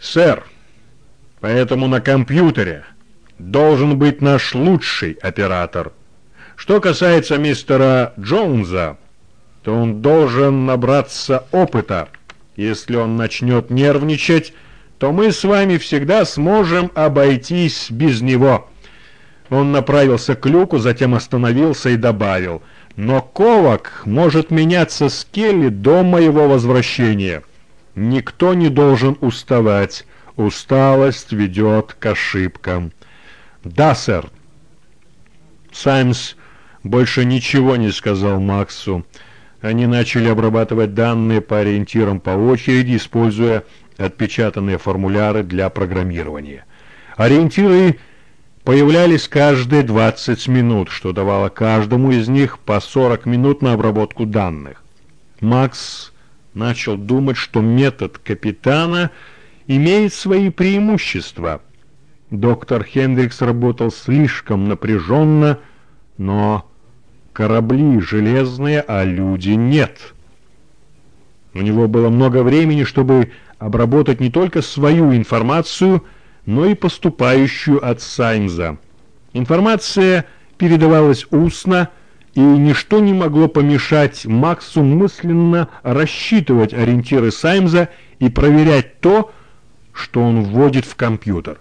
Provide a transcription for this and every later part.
«Сэр, поэтому на компьютере должен быть наш лучший оператор. Что касается мистера Джонса, то он должен набраться опыта. Если он начнет нервничать, то мы с вами всегда сможем обойтись без него». Он направился к люку, затем остановился и добавил, «Но Ковак может меняться с Келли до моего возвращения. Никто не должен уставать. Усталость ведет к ошибкам». «Да, сэр». Саймс больше ничего не сказал Максу. Они начали обрабатывать данные по ориентирам по очереди, используя отпечатанные формуляры для программирования. Ориентиры появлялись каждые 20 минут, что давало каждому из них по 40 минут на обработку данных. Макс начал думать, что метод капитана имеет свои преимущества. Доктор Хендрикс работал слишком напряженно, но корабли железные, а люди нет. У него было много времени, чтобы обработать не только свою информацию, но и поступающую от Саймза. Информация передавалась устно, и ничто не могло помешать Максу мысленно рассчитывать ориентиры Саймза и проверять то, что он вводит в компьютер.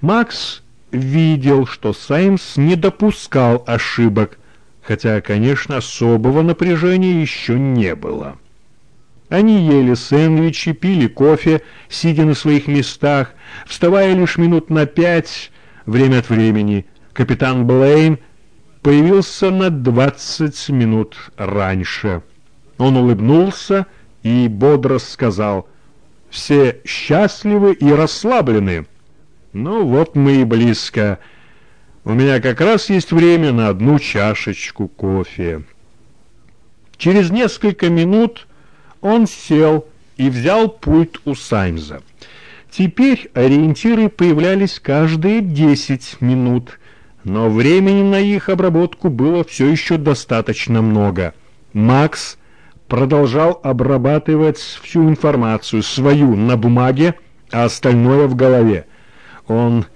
Макс видел, что Саймс не допускал ошибок, хотя, конечно, особого напряжения еще не было. Они ели сэндвичи, пили кофе, сидя на своих местах, вставая лишь минут на пять время от времени. Капитан Блейн появился на двадцать минут раньше. Он улыбнулся и бодро сказал «Все счастливы и расслаблены». «Ну вот мы и близко. У меня как раз есть время на одну чашечку кофе». Через несколько минут он сел и взял пульт у Саймза. Теперь ориентиры появлялись каждые 10 минут, но времени на их обработку было все еще достаточно много. Макс продолжал обрабатывать всю информацию, свою на бумаге, а остальное в голове. Он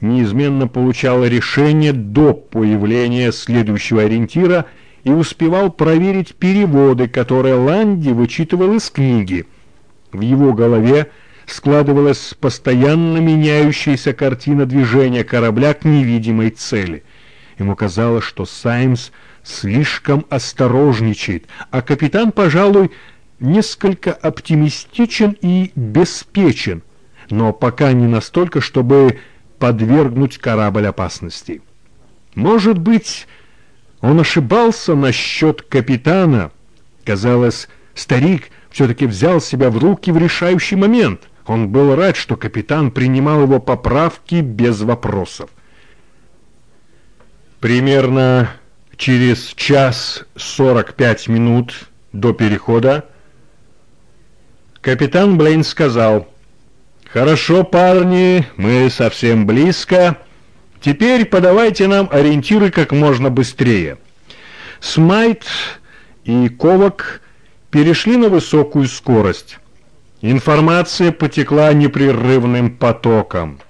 неизменно получал решение до появления следующего ориентира – и успевал проверить переводы, которые Ланди вычитывал из книги. В его голове складывалась постоянно меняющаяся картина движения корабля к невидимой цели. Ему казалось, что Саймс слишком осторожничает, а капитан, пожалуй, несколько оптимистичен и беспечен, но пока не настолько, чтобы подвергнуть корабль опасности. Может быть, он ошибался насчет капитана. Казалось, старик все-таки взял себя в руки в решающий момент. Он был рад, что капитан принимал его поправки без вопросов. Примерно через час сорок пять минут до перехода капитан Блейн сказал, «Хорошо, парни, мы совсем близко». Теперь подавайте нам ориентиры как можно быстрее. Смайт и Ковак перешли на высокую скорость. Информация потекла непрерывным потоком.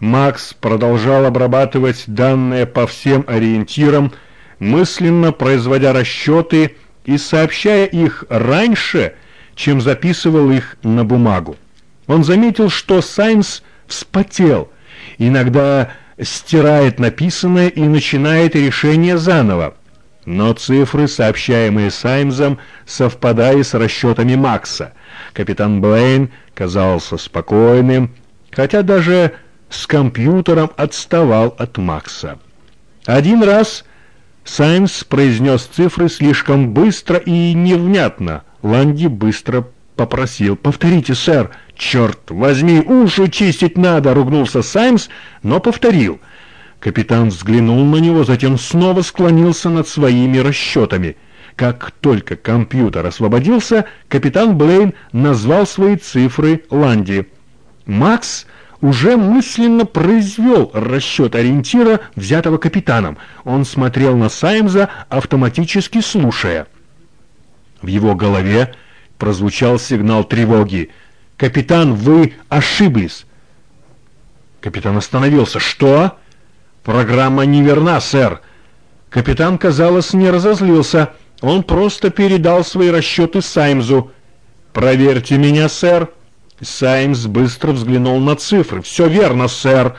Макс продолжал обрабатывать данные по всем ориентирам, мысленно производя расчеты и сообщая их раньше, чем записывал их на бумагу. Он заметил, что Сайнс вспотел, иногда стирает написанное и начинает решение заново. Но цифры, сообщаемые Саймзом, совпадали с расчетами Макса. Капитан Блейн казался спокойным, хотя даже с компьютером отставал от Макса. Один раз Саймс произнес цифры слишком быстро и невнятно. Ланди быстро попросил «Повторите, сэр!» «Черт возьми, уши чистить надо!» — ругнулся Саймс, но повторил. Капитан взглянул на него, затем снова склонился над своими расчетами. Как только компьютер освободился, капитан Блейн назвал свои цифры Ланди. Макс уже мысленно произвел расчет ориентира, взятого капитаном. Он смотрел на Саймза, автоматически слушая. В его голове прозвучал сигнал тревоги. Капитан, вы ошиблись. Капитан остановился. Что? Программа неверна, сэр. Капитан, казалось, не разозлился. Он просто передал свои расчеты Саймзу. «Проверьте меня, сэр». Саймс быстро взглянул на цифры. «Все верно, сэр».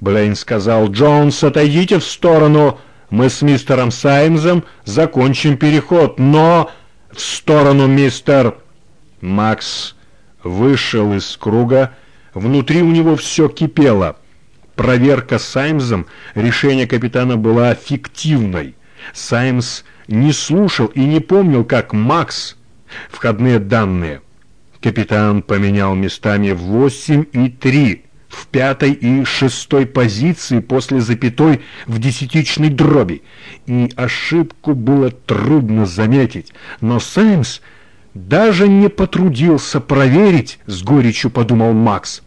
Блейн сказал, «Джонс, отойдите в сторону. Мы с мистером Саймзом закончим переход, но...» «В сторону, мистер...» Макс вышел из круга. Внутри у него все кипело. Проверка Саймзом решение капитана была фиктивной. Саймс не слушал и не помнил, как Макс входные данные. Капитан поменял местами 8 и 3 в пятой и шестой позиции после запятой в десятичной дроби. И ошибку было трудно заметить, но Саймс даже не потрудился проверить, с горечью подумал Макс.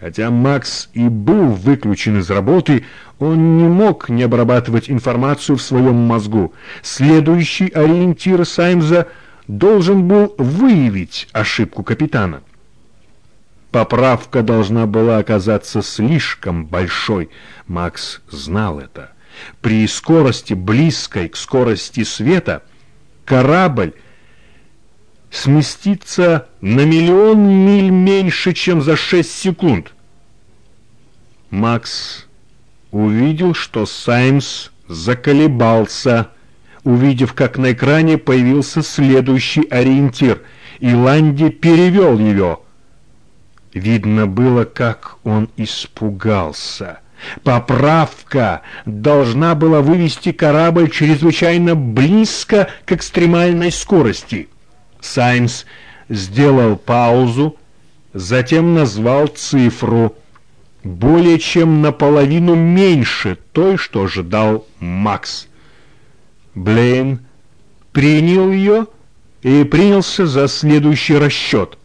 Хотя Макс и был выключен из работы, он не мог не обрабатывать информацию в своем мозгу. Следующий ориентир Саймза должен был выявить ошибку капитана. Поправка должна была оказаться слишком большой. Макс знал это. При скорости, близкой к скорости света, корабль сместится на миллион миль меньше, чем за шесть секунд. Макс увидел, что Саймс заколебался, увидев, как на экране появился следующий ориентир, и Ланди перевел его. Видно было, как он испугался. Поправка должна была вывести корабль чрезвычайно близко к экстремальной скорости. Саймс сделал паузу, затем назвал цифру более чем наполовину меньше той, что ожидал Макс. Блейн принял ее и принялся за следующий расчет.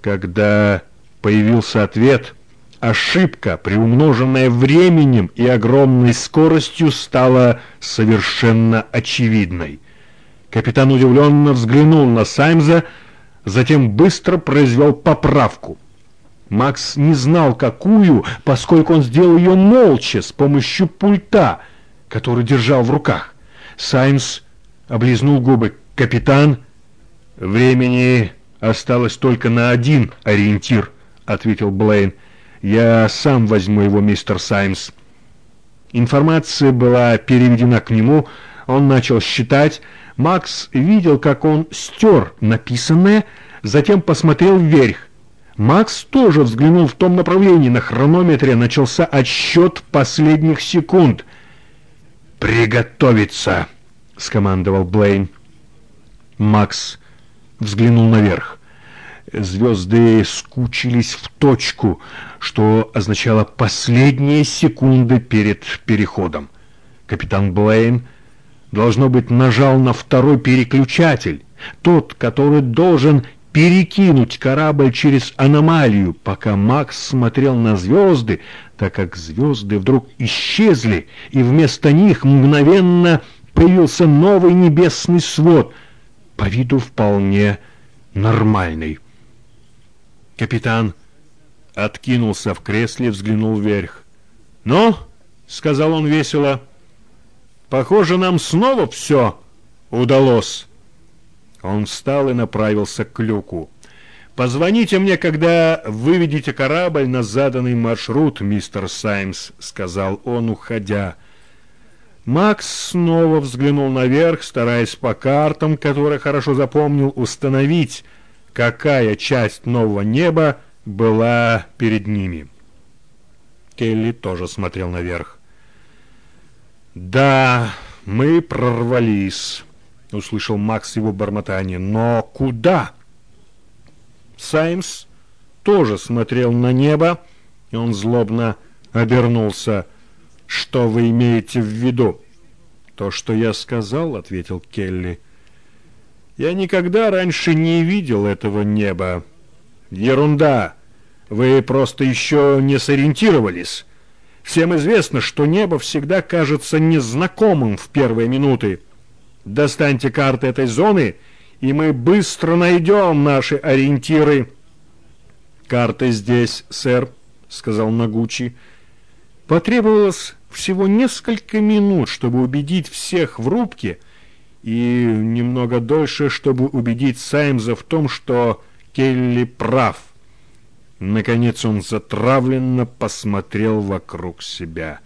Когда появился ответ, ошибка, приумноженная временем и огромной скоростью, стала совершенно очевидной. Капитан удивленно взглянул на Саймза, затем быстро произвел поправку. Макс не знал, какую, поскольку он сделал ее молча, с помощью пульта, который держал в руках. Саймс облизнул губы. «Капитан, времени осталось только на один ориентир», — ответил Блейн. «Я сам возьму его, мистер Саймс». Информация была переведена к нему, он начал считать. Макс видел, как он стер написанное, затем посмотрел вверх. Макс тоже взглянул в том направлении. На хронометре начался отсчет последних секунд. «Приготовиться!» — скомандовал Блейн. Макс взглянул наверх. Звезды скучились в точку, что означало последние секунды перед переходом. Капитан Блейн, должно быть, нажал на второй переключатель, тот, который должен перекинуть корабль через аномалию, пока Макс смотрел на звезды, так как звезды вдруг исчезли, и вместо них мгновенно появился новый небесный свод, по виду вполне нормальный. Капитан откинулся в кресле, взглянул вверх. «Ну?» — сказал он весело. «Похоже, нам снова все удалось». Он встал и направился к люку. «Позвоните мне, когда выведете корабль на заданный маршрут, мистер Саймс», — сказал он, уходя. Макс снова взглянул наверх, стараясь по картам, которые хорошо запомнил, установить, какая часть нового неба была перед ними. Келли тоже смотрел наверх. «Да, мы прорвались». — услышал Макс его бормотание. «Но куда?» Саймс тоже смотрел на небо, и он злобно обернулся. «Что вы имеете в виду?» «То, что я сказал», — ответил Келли. «Я никогда раньше не видел этого неба». «Ерунда! Вы просто еще не сориентировались. Всем известно, что небо всегда кажется незнакомым в первые минуты». Достаньте карты этой зоны, и мы быстро найдем наши ориентиры. «Карты здесь, сэр», — сказал Нагучи. Потребовалось всего несколько минут, чтобы убедить всех в рубке, и немного дольше, чтобы убедить Саймза в том, что Келли прав. Наконец он затравленно посмотрел вокруг себя.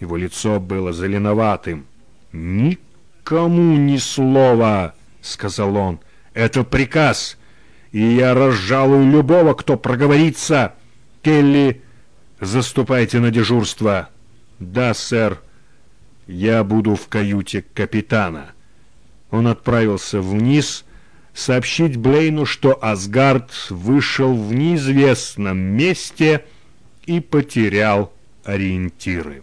Его лицо было зеленоватым. «Никому ни слова!» — сказал он. «Это приказ, и я разжалую любого, кто проговорится. Келли, заступайте на дежурство». «Да, сэр, я буду в каюте капитана». Он отправился вниз, сообщить Блейну, что Асгард вышел в неизвестном месте и потерял ориентиры.